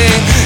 noche